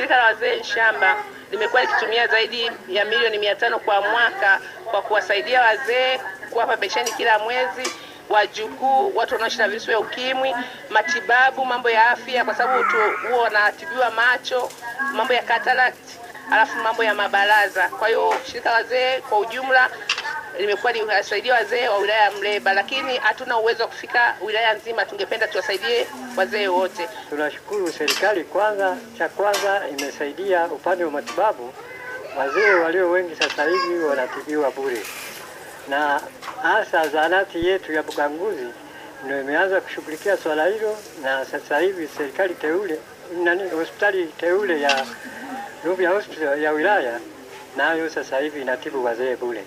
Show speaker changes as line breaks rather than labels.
shirika la wazee Nshamba limekuwa likitumia zaidi ya milioni mia tano kwa mwaka kwa kuwasaidia wazee, kuwapa pensheni kila mwezi, wajukuu, watu wanaoishi na virusi vya ukimwi, matibabu, mambo ya afya, kwa sababu huwa wanatibiwa macho, mambo ya cataract, alafu mambo ya mabaraza. Kwa hiyo shirika la wazee kwa ujumla limekuwa liwasaidia wazee wa wilaya ya Mleba, lakini hatuna uwezo wa kufika wilaya nzima. Tungependa tuwasaidie wazee wote.
Tunashukuru serikali kwanza, cha kwanza imesaidia upande wa matibabu. Wazee walio wengi sasa hivi wanatibiwa bure, na hasa zahanati yetu ya Buganguzi ndio imeanza kushughulikia swala hilo, na sasa hivi serikali teule nani, hospitali teule ya Rubya Hospital ya wilaya nayo sasa hivi inatibu wazee bure.